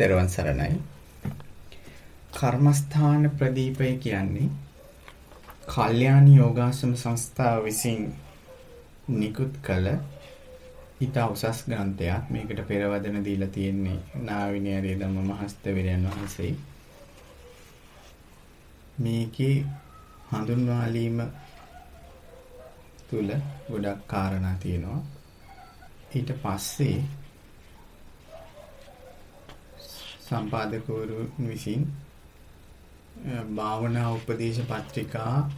තෙරුවන් සරණයි. කර්මස්ථාන ප්‍රදීපය කියන්නේ කල්යාණී යෝගාශ්‍රම සංස්ථාව විසින් නිකුත් කළ ඊට උසස් ග්‍රන්ථයක්. මේකට පෙරවදන දීලා තියෙන්නේ නාවිනේරිය ධම්ම මහස්තවිරයන් වහන්සේ. මේකේ හඳුන්වාලීම තුල ගොඩක් කාරණා තියෙනවා. ඊට පස්සේ සම්පාදකවරු විසින් භාවනා උපදේශ පත්‍රිකා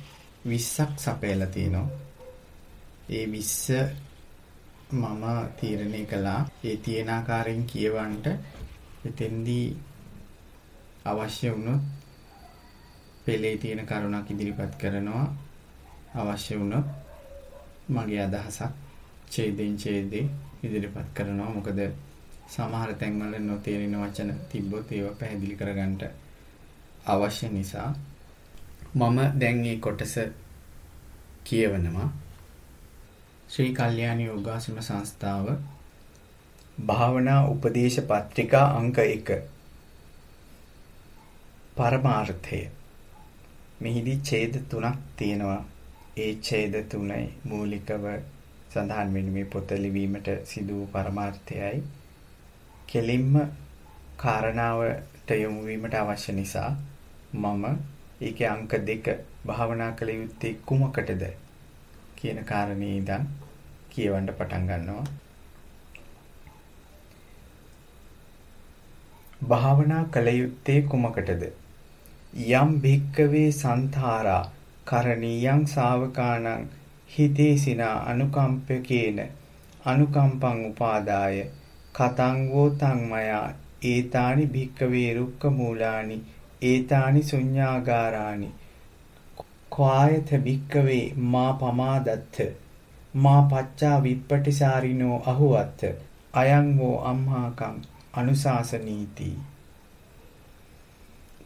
20ක් සපයලා තිනවා. ඒ 20 මම තීරණය කළා. ඒ තියෙන ආකාරයෙන් කියවන්න එතෙන්දී අවශ්‍ය වුණොත් පෙළේ තියෙන කරුණක් ඉදිරිපත් කරනවා. අවශ්‍ය වුණොත් මගේ අදහසක් ඡේදෙන් ඡේදේ ඉදිරිපත් කරනවා. මොකද සමහර තැන්වල නොතේරෙන වචන තිබ්බොත් ඒවා පැහැදිලි කරගන්න අවශ්‍ය නිසා මම දැන් මේ කොටස කියවනවා. ශ්‍රී කල්යාණී යෝගාසන සංස්ථාව භාවනා උපදේශ පත්‍රිකා අංක 1 පරමාර්ථය. මෙහිදී ඡේද තුනක් තියෙනවා. ඒ ඡේද තුනයි මූලිකව සඳහන් වෙන්නේ. මේ පොත ලිවීමට සිදු වූ පරමාර්ථයයි. කෙලින්ම කාරණාවට යොමු වීමට අවශ්‍ය නිසා මම ඒකේ අංක දෙක භාවනා කළ යුත්තේ කුමකටද කියන කාරණේ ඉඳන් කියවන්න පටන් ගන්නවා. භාවනා කළ යුත්තේ කුමකටද? යම් භික්කවේ සන්තාරා කරණීයං ශාවකානං හිතේසිනා අනුකම්පකේන අනුකම්පං උපාදාය කතං වෝ තං මයා ඒතානි භික්කවේ රුක්ක මූලානි ඒතානි ශුඤ්ඤාගාරානි ක්වායත භික්කවේ මා පමාදත්ත මා පච්චා විප්පටිසාරිනෝ අහුවත්ත අයං වෝ අම්හාකං අනුශාසනීති.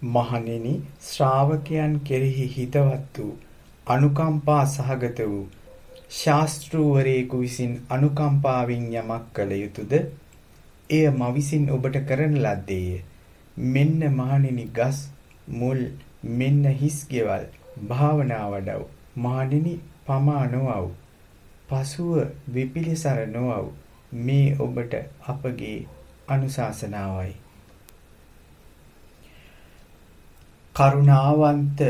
මහණෙනි ශ්‍රාවකයන් කෙරෙහි හිතවත් වූ අනුකම්පා සහගත වූ ශාස්ත්‍රූවරයෙකු විසින් අනුකම්පාවෙන් යමක් කළ යුතුයද එය මා විසින් ඔබට කරන ලද්දේය. මෙන්න මහණෙනි ගස් මුල් මෙන්න හිස් ගෙවල් භාවනා වඩව්. මහණෙනි පමා නොවව්. පසුව විපිලිසර නොවව්. මේ ඔබට අපගේ අනුශාසනාවයි. කරුණාවන්ත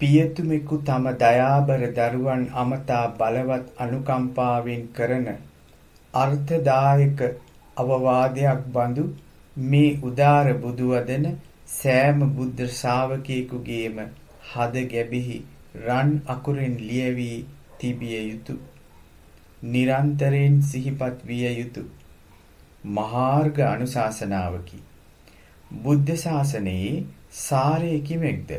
පියතුමෙකු තම දයාබර දරුවන් අමතා බලවත් අනුකම්පාවෙන් කරන අර්ථදායක අවවාදයක් බඳු මේ උදාර බුදු වදන සෑම බුද්ධ ශාවකයෙකුගේම හද ගැබෙහි රන් අකුරෙන් ලියවි තිබිය යුතුය. නිරන්තරයෙන් සිහිපත් විය යුතුය. මහාර්ග අනුශාසනාවකි. බුද්ධ ශාසනයේ සාරය කිමෙක්ද?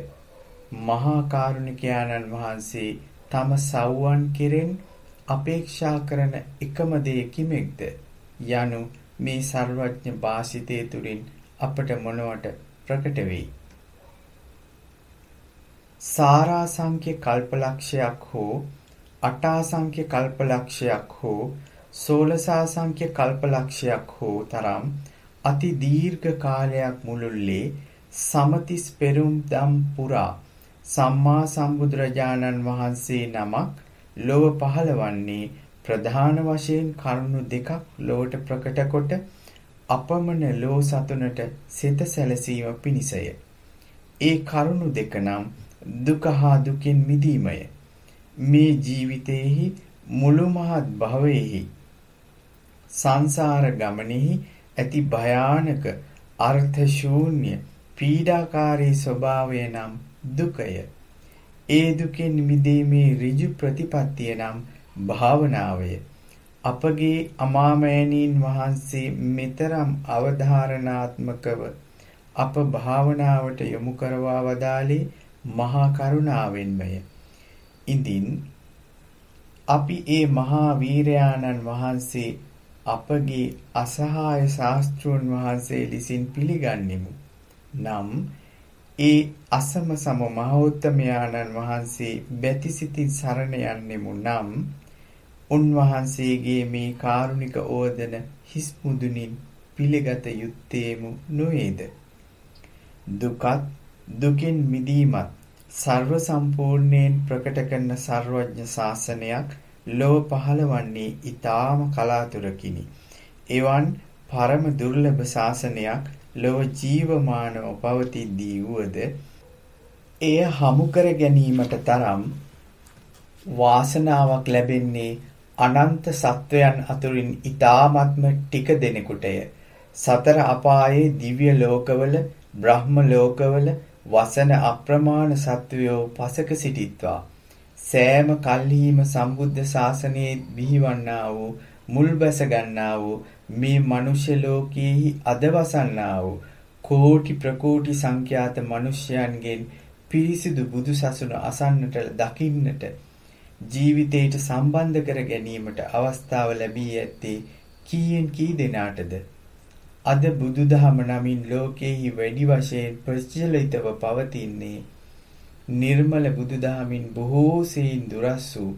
මහා කාරුණිකයාණන් වහන්සේ තම සව්වන් කෙරෙන් අපේක්ෂා කරන එකම දේ කිමෙක්ද? යනු මේ සර්වඥ වාසිතේ තුලින් අපට මොනවට ප්‍රකට වෙයි. සාරාසංඛ්‍ය කල්පලක්ෂයක් හෝ අටාසංඛ්‍ය කල්පලක්ෂයක් හෝ සෝලසාසංඛ්‍ය කල්පලක්ෂයක් හෝ තරම් අති දීර්ඝ කාලයක් මුළුල්ලේ සමතිස් පෙරුම් දම් පුරා සම්මා සම්බුදුරජාණන් වහන්සේ නමක් ලොව පහළවන්නේ ප්‍රධාන වශයෙන් කරුණු දෙකක් ලොවට ප්‍රකට කොට අපමණ ලෝ සතුනට සිත සැලසීම පිණිසය. ඒ කරුණු දෙක නම් දුක හා දුකින් මිදීමය. මේ ජීවිතයේහි මුළු මහත් භවයේහි සංසාර ගමනේහි ඇති භයානක අර්ථ ශූන්‍ය පීඩාකාරී ස්වභාවය නම් දුකය. ඒ දුකෙන් මිදීමේ ඍජු ප්‍රතිපත්තිය නම් භාවනාවය අපගේ අමාමෑණීන් වහන්සේ මෙතරම් අවධාරණාත්මකව අප භාවනාවට යොමු කරවා වදාළේ මහා කරුණාවෙන්මය. ඉදින් අපි ඒ මහා වීරයාණන් වහන්සේ අපගේ අසහාය ශාස්ත්‍රූන් වහන්සේ ලෙසින් පිළිගන්නෙමු. නම් ඒ අසම සම මහෞත්තමයාණන් වහන්සේ බැතිසිතින් සරණ යන්නෙමු නම් උන්වහන්සේගේ මේ කාරුණික ඕදන හිස් මුදුනින් පිළිගත යුත්තේමු නොවේද? දුකත් දුකින් මිදීමත් සර්ව සම්පූර්ණයෙන් ප්‍රකට කරන සර්වඥ ශාසනයක් ලොව පහළවන්නේ ඊටාම කලාතුරකිනි. එවන් පරම දුර්ලභ ශාසනයක් ලොව ජීවමානව පවතිද්දී වුවද එය හමු කර ගැනීමට තරම් වාසනාවක් ලැබෙන්නේ අනන්ත සත්වයන් අතුරින් ඊ타ත්ම ටික දෙනෙකුටය. සතර අපායේ දිව්‍ය ලෝකවල බ්‍රහ්ම ලෝකවල වසන අප්‍රමාණ සත්වයෝ පසක සිටිත්වා. සෑම කල්හිම සම්බුද්ධ ශාසනයේ බිහිවන්නා වූ මුල් බැස ගන්නා වූ මේ මනුෂ්‍ය ලෝකයේහි අදවසන්නා වූ කෝටි ප්‍රකෝටි සංඛ්‍යාත මිනිසයන්ගෙන් පිරිසිදු බුදු සසුන අසන්නට දකින්නට ජීවිතයට සම්බන්ධ කර ගැනීමට අවස්ථාව ලැබී ඇත්තේ කීයෙන් කී දෙනාටද අද බුදුදහම නමින් ලෝකෙහි වැඩි වශයෙන් ප්‍රචලිතව පවතින්නේ නිර්මල බුදුදහමින් බොහෝ සෙයින් දුරස් වූ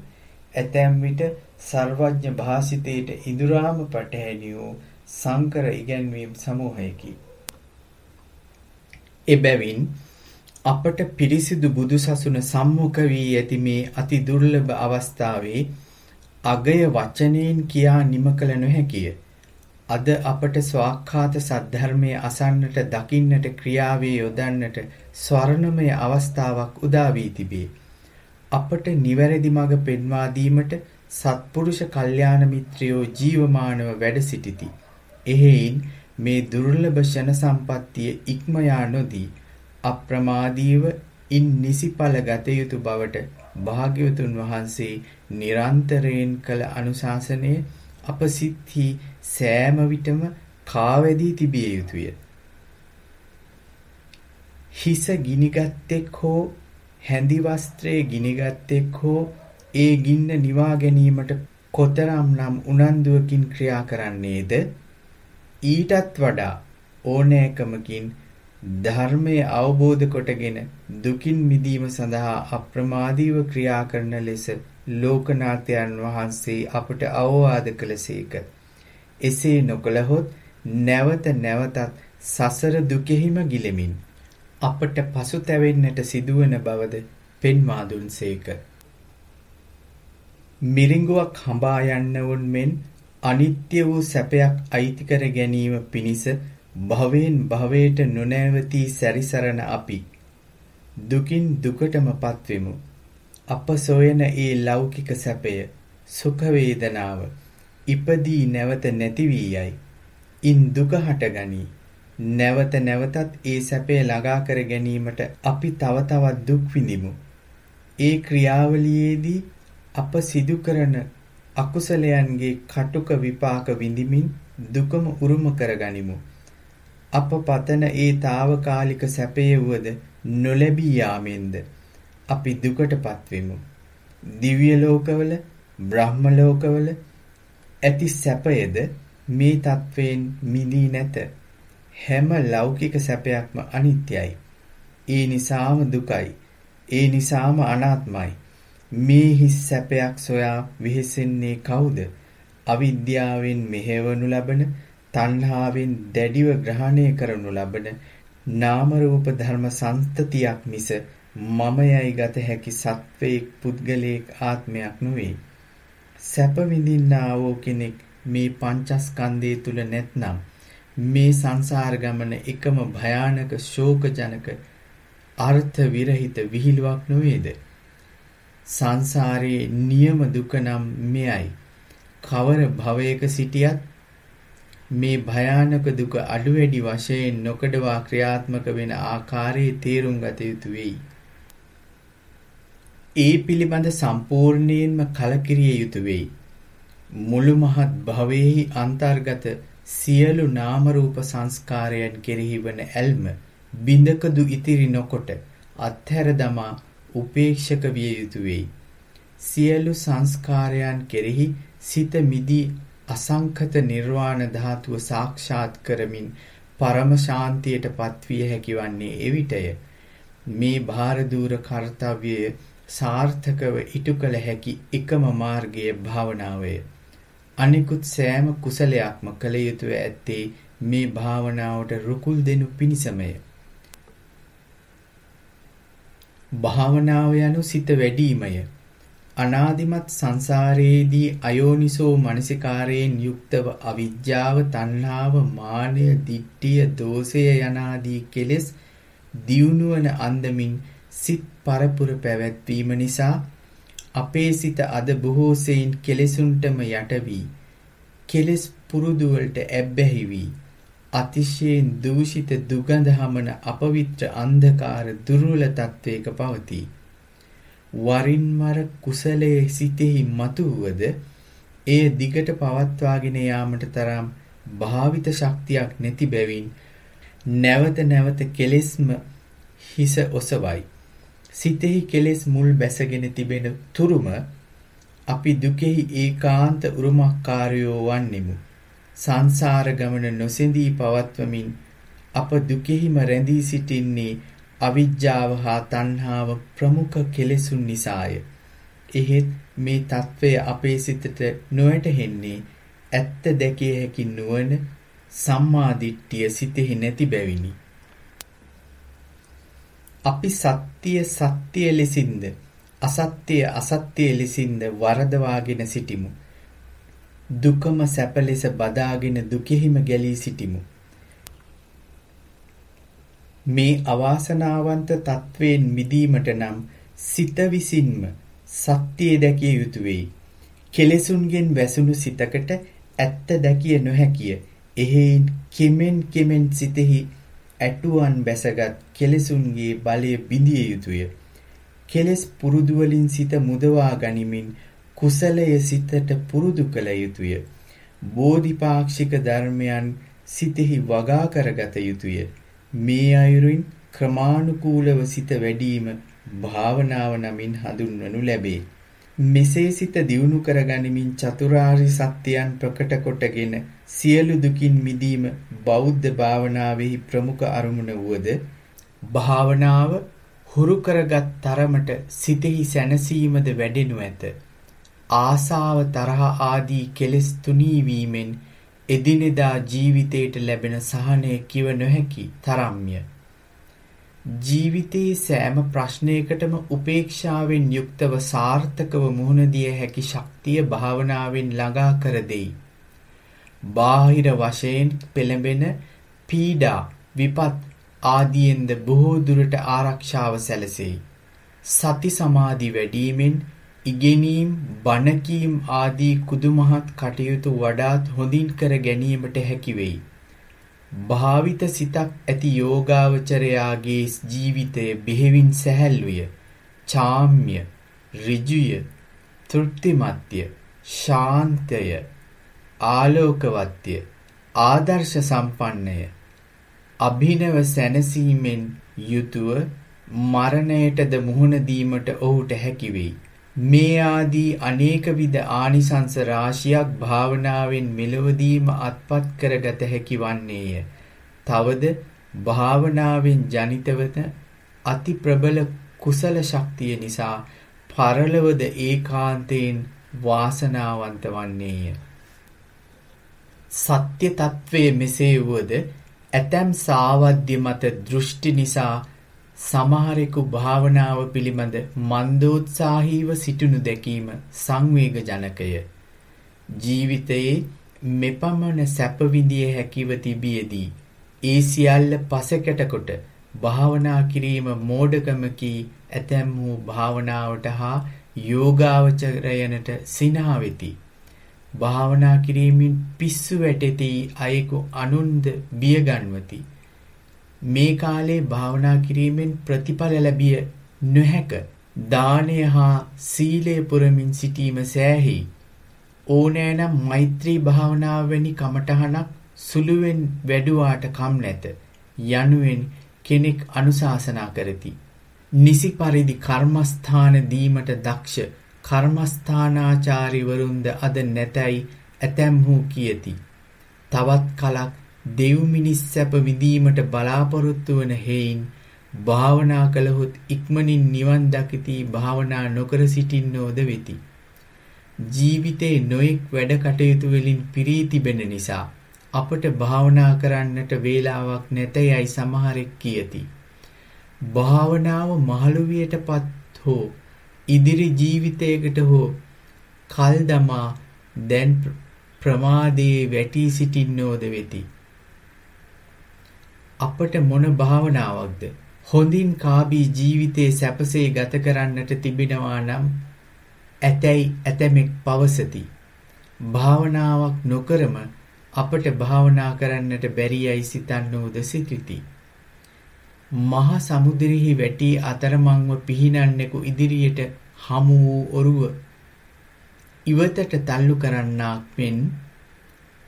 ඇතැම් විට සර්වඥ භාසිතයට ඉදුරාම පටහැනි වූ සංකර ඉගැන්වීම් සමූහයකි. එබැවින් අපට පිරිසිදු බුදුසසුන සම්මුඛ වී ඇති මේ අති දුර්ලභ අවස්ථාවේ අගය වචනයෙන් කියා නිම කළ නොහැකිය. අද අපට ස්වාක්ඛාත සද්ධර්මයේ අසන්නට දකින්නට ක්‍රියාවේ යොදන්නට ස්වර්ණමය අවස්ථාවක් උදා වී තිබේ. අපට නිවැරදි මඟ පෙන්වා දීමට සත්පුරුෂ කල්යාණ මිත්‍රයෝ ජීවමානව වැඩ සිටිති. එහෙයින් මේ දුර්ලභ ෂණ සම්පත්තිය ඉක්ම යා නොදී අප්‍රමාදීව ඉන් නිසිඵල ගත යුතු බවට භාග්‍යවතුන් වහන්සේ නිරන්තරයෙන් කළ අනුශාසනය අප සිත්හි සෑම විටම කාවැදී තිබිය යුතුය. හිස ගිනිගත්තෙක් හෝ හැඳි වස්ත්‍රයේ ගිනිගත්තෙක් හෝ ඒ ගින්න නිවා ගැනීමට කොතරම් නම් උනන්දුවකින් ක්‍රියා කරන්නේද ඊටත් වඩා ඕනෑකමකින් ධර්මය අවබෝධ කොටගෙන දුකින් මිදීම සඳහා අප්‍රමාදීව ක්‍රියා කරන ලෙස ලෝකනාථයන් වහන්සේ අපට අවවාද කළසේක. එසේ නොකළහොත් නැවත නැවතත් සසර දුකෙහිම ගිලෙමින් අපට පසුතැවෙන්නට සිදුවන බවද පෙන්වා දුන්සේක. මිරිඟුවක් හඹා යන්නවුන් මෙන් අනිත්‍ය වූ සැපයක් අයිති කර ගැනීම පිණිස භවයෙන් භවයට නොනැවතී සැරිසරන අපි දුකින් දුකටමපත් වෙමු. අප සොයන ඒ ලෞකික සැපය සුඛ වේදනාව ඉපදී නැවත නැති වී යයි. ඉන් දුක හටගනී. නැවත නැවතත් ඒ සැපය ළඟා කර ගැනීමට අපි තව තවත් දුක් විඳිමු. ඒ ක්‍රියාවලියේදී අප සිදු කරන අකුසලයන්ගේ කටුක විපාක විඳිමින් දුකම උරුම කරගනිමු. අප පතන ඒ తాවකාලික සැපයේ වුවද නොලැබී යාමෙන්ද අපි දුකටපත් වෙමු. දිව්‍ය ලෝකවල, බ්‍රහ්ම ලෝකවල ඇති සැපයද මේ තත්වයෙන් මිදී නැත. හැම ලෞකික සැපයක්ම අනිත්‍යයි. ඒ නිසාම දුකයි. ඒ නිසාම අනාත්මයි. මේ හිස් සැපයක් සොයා විහිසෙන්නේ කවුද? අවිද්‍යාවෙන් මෙහෙවනු ලබන තණ්හාවෙන් දැඩිව ග්‍රහණය කරනු ලබන නාම රූප ධර්ම සංතතියක් මිස මමයයි ගත හැකි සත්වයේක් පුද්ගලයෙක් ආත්මයක් නොවේ. සැප විඳින්නා වූ කෙනෙක් මේ පංචස්කන්ධය තුල නැත්නම් මේ සංසාර ගමන එකම භයානක ශෝකජනක අර්ථ විරහිත විහිළුවක් නොවේද? සංසාරයේ නියම දුක නම් මෙයයි. කවර භවයක සිටියත් මේ භයානක දුක අඩු වැඩි වශයෙන් නොකඩවා ක්‍රියාත්මක වෙන ආකාරයේ තේරුම් ගත යුතු වෙයි. ඒ පිළිබඳ සම්පූර්ණයෙන්ම කලකිරිය යුතු වෙයි. මුළු මහත් භවයේහි අන්තර්ගත සියලු නාම රූප සංස්කාරයන් කෙරෙහි වන ඇල්ම බිඳකදු ඉතිරි නොකොට අත්හැර දමා උපේක්ෂක විය යුතු වෙයි. සියලු සංස්කාරයන් කෙරෙහි සිත මිදී අසංඛත නිර්වාණ ධාතුව සාක්ෂාත් කරමින් පරම ශාන්තියට පත්විය හැකි වන්නේ එවිටය. මේ භාරදූර කාර්යය සාර්ථකව ඉටු කළ හැකි එකම මාර්ගය භාවනාවය. අනිකුත් සෑම කුසලයක්ම කළ යුතුය ඇත්තේ මේ භාවනාවට රුකුල් දෙනු පිණිසමය. භාවනාව යනු සිත වැඩිමය. අනාදිමත් සංසාරයේදී අයෝනිසෝ මනසිකාරයෙන් යුක්තව අවිජ්ජාව, තණ්හාව, මානය, දිට්ඨිය, දෝෂය යනාදී කෙලෙස් දියුණුවන අන්දමින් සිත් පරපුර පැවැත්වීම නිසා අපේ සිත අද බොහෝ සෙයින් කෙලෙසුන්ටම යට වී කෙලෙස් පුරුදු වලට ඇබ්බැහි වී අතිශයින් දූෂිත දුගඳ හමන අපවිත්‍ර අන්ධකාර දුර්වල තත්වයක පවතී. වරින් වර කුසලයේ සිතෙහි මතුවද එය දිගට පවත්වාගෙන යාමට තරම් භාවිත ශක්තියක් නැති බැවින් නැවත නැවත කෙලෙස්ම හිස ඔසවයි. සිතෙහි කෙලෙස් මුල් බැසගෙන තිබෙන තුරුම අපි දුකෙහි ඒකාන්ත උරුමකාරයෝ වන්නෙමු. සංසාර ගමන නොසෙඳී පවත්වමින් අප දුකෙහිම රැඳී සිටින්නේ අවිජ්ජාව හා තණ්හාව ප්‍රමුඛ කෙලෙසුන් නිසාය. එහෙත් මේ తත්වය අපේ සිතට නොඇටහෙන්නේ ඇත්ත දැකිය හැකි නුවණ සම්මා දිට්ඨිය සිතෙහි නැති බැවිනි. අපි සත්‍ය සත්‍ය ලෙසින්ද අසත්‍ය අසත්‍ය ලෙසින්ද වරදවාගෙන සිටිමු. දුකම සැප ලෙස බදාගෙන දුකෙහිම ගැලී සිටිමු. මේ අවාසනාවන්ත තත්වයෙන් මිදීමට නම් සිත විසින්ම සත්‍යය දැකිය යුතු වෙයි. කෙලෙසුන්ගෙන් වැසුණු සිතකට ඇත්ත දැකිය නොහැකිය. එහෙයින් කෙමෙන් කෙමෙන් සිතෙහි ඇටුවන් බැසගත් කෙලෙසුන්ගේ බලය බිඳිය යුතුය. කෙලෙස් පුරුදු වලින් සිත මුදවා ගනිමින් කුසලය සිතට පුරුදු කළ යුතුය. බෝධිපාක්ෂික ධර්මයන් සිතෙහි වගා කරගත යුතුය. මේ අයුරින් ක්‍රමානුකූලව සිත වැඩිම භාවනාව නමින් හඳුන්වනු ලැබේ. මෙසේ සිත දියුණු කරගනිමින් චතුරාර්ය සත්‍යයන් ප්‍රකට කොටගෙන සියලු දුකින් මිදීම බෞද්ධ භාවනාවෙහි ප්‍රමුඛ අරමුණ වුවද භාවනාව හුරු කරගත් තරමට සිතෙහි සැනසීමද වැඩෙනු ඇත. ආසාව තරහ ආදී කෙලෙස් තුනී වීමෙන් එදිනෙදා ජීවිතයට ලැබෙන සහනය කිව නොහැකි තරම්ය. ජීවිතයේ සෑම ප්‍රශ්නයකටම උපේක්ෂාවෙන් යුක්තව සාර්ථකව මුහුණ දිය හැකි ශක්තිය භාවනාවෙන් ළඟා කර දෙයි. බාහිර වශයෙන් පෙළඹෙන පීඩා විපත් ආදීෙන්ද බොහෝ දුරට ආරක්ෂාව සැලසෙයි. සති සමාධි වැඩිවීමෙන් ඉගෙනීම් බණකීම් ආදී කුදුමහත් කටයුතු වඩාත් හොඳින් කර ගැනීමට හැකි වෙයි. භාවිත සිතක් ඇති යෝගාවචරයාගේ ජීවිතය බෙහෙවින් සැහැල්ලුය, චාම්‍ය, ඍජුය, තෘප්තිමත්ය, ශාන්තය, ආලෝකවත්ය, ආදර්ශ සම්පන්නය, අභිනව සැනසීමෙන් යුතුව මරණයටද මුහුණ දීමට ඔහුට හැකි වෙයි. මේ ආදී අනේක විද ආනිසංස රාශියක් භාවනාවෙන් මෙලවදීම අත්පත් කරගත හැකි වන්නේය. තවද භාවනාවෙන් ජනිතවන අති ප්‍රබල කුසල ශක්තිය නිසා පරලවද ඒකාන්තයෙන් වාසනාවන්ත වන්නේය. සත්‍ය తත්වයේ මෙසේ වුවද ඇතැම් සාවද්‍ය මත දෘෂ්ටි නිසා සමහරෙකු භාවනාව පිළිබඳ මන්දෝත්සාහීව සිටිනු දැකීම සංවේගජනකය. ජීවිතයේ මෙපමණ සැප විඳිය හැකිව තිබියදී ඒ සියල්ල පසෙකට කොට භාවනා කිරීම මෝඩකමකි ඇතැම් වූ භාවනාවට හා යෝගාවචරයනට සිනා වෙති. භාවනා කිරීමෙන් පිස්සු වැටෙති අයෙකු අනුන්ද බියගන්වති. මේ කාලේ භාවනා කිරීමෙන් ප්‍රතිඵල ලැබිය නොහැක. දානය හා සීලය පුරමින් සිටීම සෑහි. ඕනෑනම් මෛත්‍රී භාවනාව වැනි කමටහනක් සුළුවෙන් වැඩුවාට කම් නැත. යනුවෙන් කෙනෙක් අනුශාසනා කරති. නිසි පරිදි කර්මස්ථාන දීමට දක්ෂ කර්මස්ථානාචාරිවරුන්ද අද නැතැයි ඇතැම්හු කියති. තවත් කලක් දෙව් මිනිස් සැප විඳීමට බලාපොරොත්තු වන හේයින් භාවනා කළහොත් ඉක්මනින් නිවන් දකිති භාවනා නොකර සිටින්නෝද වෙති. ජීවිතේ නොයෙක් වැඩ කටයුතු වලින් පිරී තිබෙන නිසා අපට භාවනා කරන්නට වේලාවක් නැතයයි සමහරෙක් කියති. භාවනාව මහලුවියටපත් හෝ ඉදිරි ජීවිතයකට හෝ කල් දමා දැන් ප්‍රමාදයේ වැටී සිටින්නෝද වෙති. අපට මොන භාවනාවක්ද හොඳින් කාබී ජීවිතේ සැපසේ ගත කරන්නට තිබෙනවා නම් ඇතැයි ඇතැමෙක් පවසති. භාවනාවක් නොකරම අපට භාවනා කරන්නට බැරියයි සිතන්නෝද සිටිති. මහා සමුද්‍රෙහි වැටි අතරමංව පිහිනන්නෙකු ඉදිරියට හමු වූ ඔරුව ඉවතට තල්ලු කරන්නාක් මෙන්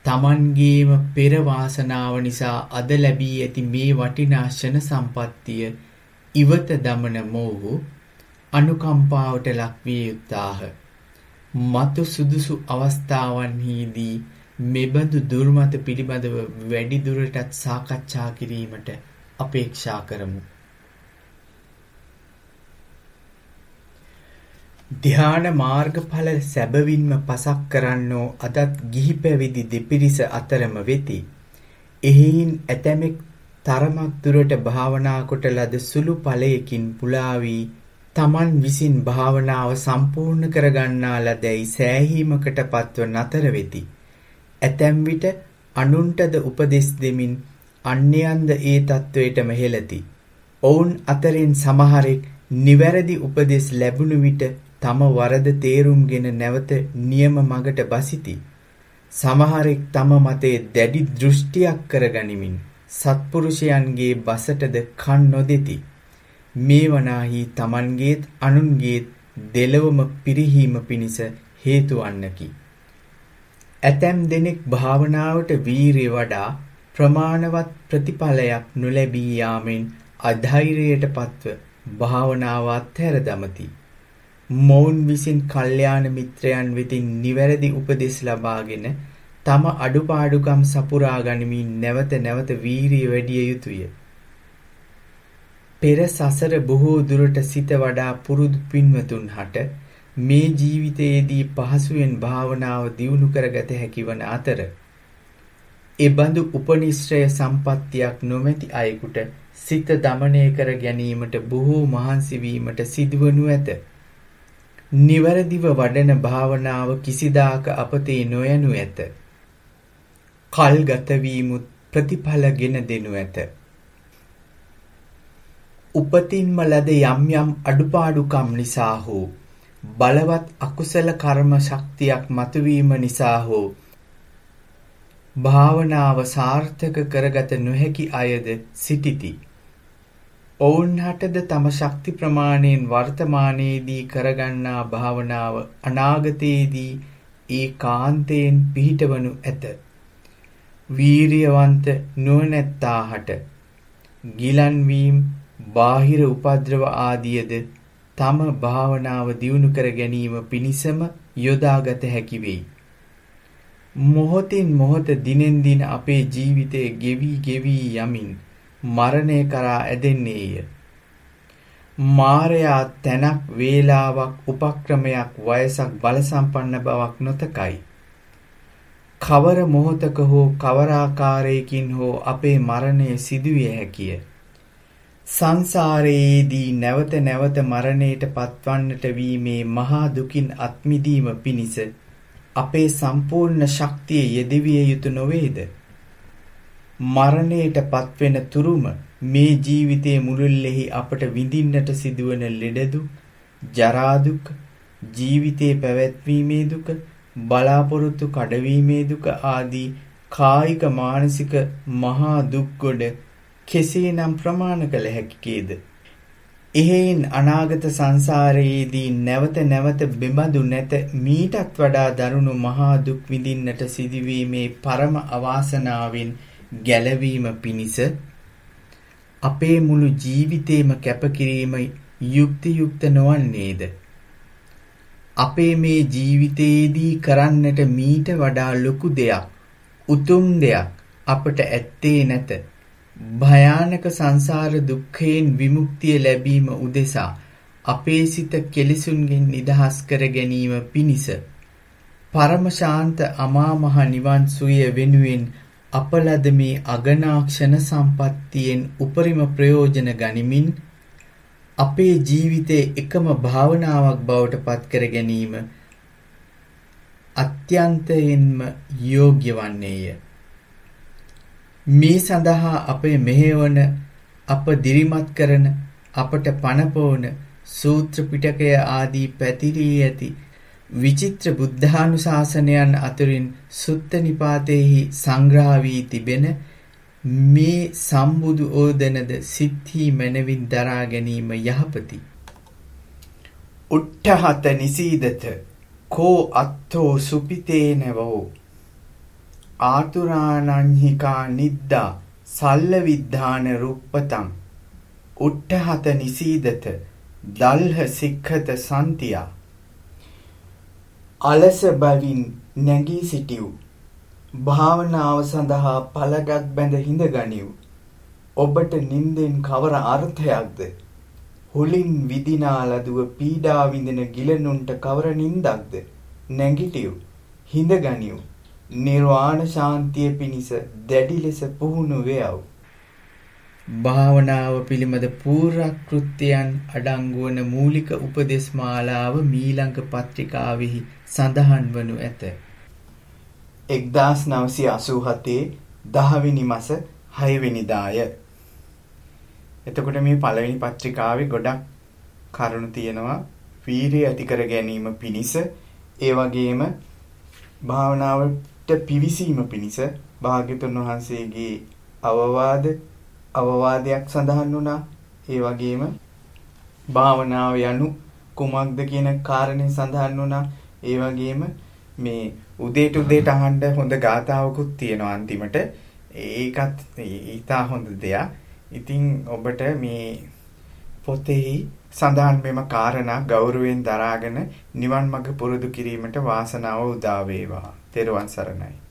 තමන්ගේම පෙර වාසනාව නිසා අද ලැබී ඇති මේ වටිනා ෂණ සම්පත්තිය ඉවත දමන මොහු අනුකම්පාවට ලක්විය යුත්තාහ. මතු සුදුසු අවස්ථාවන්හිදී මෙබඳු දුර්මත පිළිබඳව වැඩි දුරටත් සාකච්ඡා කිරීමට අපේක්ෂා කරමු. ධ්‍යාන මාර්ගඵල සැබවින්ම පසක් කරන්නෝ අදත් ගිහි පැවිදි දෙපිරිස අතරම වෙති. එහෙයින් ඇතැමෙක් තරමක් දුරට භාවනා කොට ලද සුළු ඵලයකින් පුලා වී තමන් විසින් භාවනාව සම්පූර්ණ කරගන්නා ලදැයි සෑහීමකට පත්ව නතර වෙති. ඇතැම් විට අනුන්ටද උපදෙස් දෙමින් අන්‍යයන්ද ඒ තත්වයටම හෙළති. ඔවුන් අතරින් සමහරෙක් නිවැරදි උපදෙස් ලැබුණු විට තම වරද තේරුම්ගෙන නැවත නියම මගට බසිති. සමහරෙක් තම මතේ දැඩි දෘෂ්ටියක් කරගනිමින් සත්පුරුෂයන්ගේ බසටද කන් නොදෙති. මේ වනාහි තමන්ගේත් අනුන්ගේත් දෙලොවම පිරිහීම පිණිස හේතු වන්නකි. ඇතැම් දෙනෙක් භාවනාවට වීරිය වඩා ප්‍රමාණවත් ප්‍රතිඵලයක් නොලැබී යාමෙන් අධෛර්යයට පත්ව භාවනාව අත්හැර දමති. මොවුන් විසින් කල්යාණ මිත්‍රයන් වෙතින් නිවැරදි උපදෙස් ලබාගෙන තම අඩුපාඩුකම් සපුරා ගනිමින් නැවත නැවත වීරිය වැඩිය යුතුය. පෙර සසර බොහෝ දුරට සිත වඩා පුරුදු පින්වතුන් හට මේ ජීවිතයේදී පහසුවෙන් භාවනාව දියුණු කරගත හැකි වන අතර එබඳු උපනිශ්‍රය සම්පත්තියක් නොමැති අයෙකුට සිත දමනය කර ගැනීමට බොහෝ මහන්සි වීමට සිදුවනු ඇත. නිවැරදිව වඩන භාවනාව කිසිදාක අපතේ නොයනු ඇත. කල් ගත වීමුත් ප්‍රතිඵල ගෙන දෙනු ඇත. උපතින්ම ලද යම් යම් අඩුපාඩුකම් නිසා හෝ බලවත් අකුසල කර්ම ශක්තියක් මතුවීම නිසා හෝ භාවනාව සාර්ථක කරගත නොහැකි අයද සිටිති. ඔවුන් හටද තම ශක්ති ප්‍රමාණයෙන් වර්තමානයේදී කරගන්නා භාවනාව අනාගතයේදී ඒකාන්තයෙන් පිහිටවනු ඇත. වීරියවන්ත නුවණැත්තාහට ගිලන්වීම බාහිර උපද්‍රව ආදියද තම භාවනාව දියුණු කර ගැනීම පිණිසම යොදාගත හැකි වෙයි. මොහොතින් මොහොත දිනෙන් දින අපේ ජීවිතය ගෙවි ගෙවි යමින් මරණය කරා ඇදෙන්නේය. මාරයා තැනක් වේලාවක් උපක්‍රමයක් වයසක් බලසම්පන්න බවක් නොතකයි. කවර මොහොතක හෝ කවරාකාරයකින් හෝ අපේ මරණය සිදුවිය හැකිය. සංසාරයේදී නැවත නැවත මරණයට පත්වන්නට වීමේ මහා දුකින් අත්මිදීම පිණිස අපේ සම්පූර්ණ ශක්තිය යෙදවිය යුතු නොවේද? මරණයට පත්වෙන තුරුම මේ ජීවිතයේ මුළුල්ලෙහි අපට විඳින්නට සිදුවන ලෙඩ දුක්, ජරා දුක්, ජීවිතේ පැවැත්වීමේ දුක, බලාපොරොත්තු කඩවීමේ දුක ආදී කායික මානසික මහා දුක් ගොඩ කෙසේනම් ප්‍රමාණ කළ හැකිද? එහෙයින් අනාගත සංසාරයේදී නැවත නැවත බෙබඳු නැත මීටත් වඩා දරුණු මහා දුක් විඳින්නට සිදුවීමේ පරම අවාසනාවෙන් ගැලවීම පිණිස අපේ මුළු ජීවිතේම කැපකිරීම යුක්ති යුක්ත නොවන්නේද? අපේ මේ ජීවිතයේදී කරන්නට මීට වඩා ලොකු දෙයක් උතුම් දෙයක් අපට ඇත්තේ නැත. භයානක සංසාර දුක්ඛයෙන් විමුක්තිය ලැබීම උදෙසා අපේ සිත කෙලිසුන්ගෙන් නිදහස් කර ගැනීම පිණිස පරම ශාන්ත අමා මහ නිවන් සුවය වෙනුවෙන් අපලද මේ අගනාක්ෂණ සම්පත්තියෙන් උපරිම ප්‍රයෝජන ගනිමින් අපේ ජීවිතයේ එකම භාවනාවක් බවට පත් කර ගැනීම අත්‍යන්තයෙන්ම යෝග්‍ය වන්නේය. මේ සඳහා අපේ මෙහෙවන අප දිරිමත් කරන අපට පනපවන සූත්‍ර පිටකය ආදී පැතිරී ඇති විචිත්‍ර බුද්ධානුශාසනයන් අතුරින් සුත්ත නිපාතේහි සංග්‍රහ වී තිබෙන මේ සම්බුදු ඕදනද සිත්හි මනවින් දරා ගැනීම යහපති. උට්ඨහත නිසීදත කෝ අත්තෝ සුපිතේනවෝ ආතුරානංහිකා නිද්දා සල්ල විද්ධාන රුප්පතං උට්ඨහත නිසීදත දල්හ සික්ඛත සන්තියා. අලස බවින් නැගී සිටිව් භාවනාව සඳහා පළගත් බැඳ හිඳ ගනිව් ඔබට නින්දෙන් කවර අර්ථයක්ද? හුලින් විදිනා ලදුව පීඩා විඳින ගිලනුන්ට කවර නින්දක්ද? නැගිටිව් හිඳ ගනිව් නිර්වාණ ශාන්තිය පිණිස දැඩි ලෙස පුහුණු වේව් භාවනාව පිළිබඳ පූර්වකෘත්‍යයන් අඩංගු වන මූලික උපදෙස් මාලාව මීළඟ පත්‍රිකාවෙහි සඳහන් වනු ඇත. 1987 10වෙනි මාස 6 වෙනිදාය. එතකොට මේ පළවෙනි පත්‍රිකාවේ ගොඩක් කරුණු තියෙනවා වීරිය ඇති කර ගැනීම පිණිස ඒ වගේම භාවනාවට පිවිසීම පිණිස භාග්‍යතුන් වහන්සේගේ අවවාද අවවාදයක් සඳහන් වුණා. ඒ වගේම භාවනාව යනු කුමක්ද කියන කාරණේ සඳහන් වුණා. ඒ වගේම මේ උදේට උදේට අහන්න හොඳ ගාතාවකුත් තියෙනවා අන්තිමට. ඒකත් ඊටා හොඳ දෙයක්. ඉතින් ඔබට මේ පොතේ සඳහන් මෙම කාරණා ගෞරවයෙන් දරාගෙන නිවන් මඟ පුරුදු කිරීමට වාසනාව උදා වේවා. තෙරුවන් සරණයි.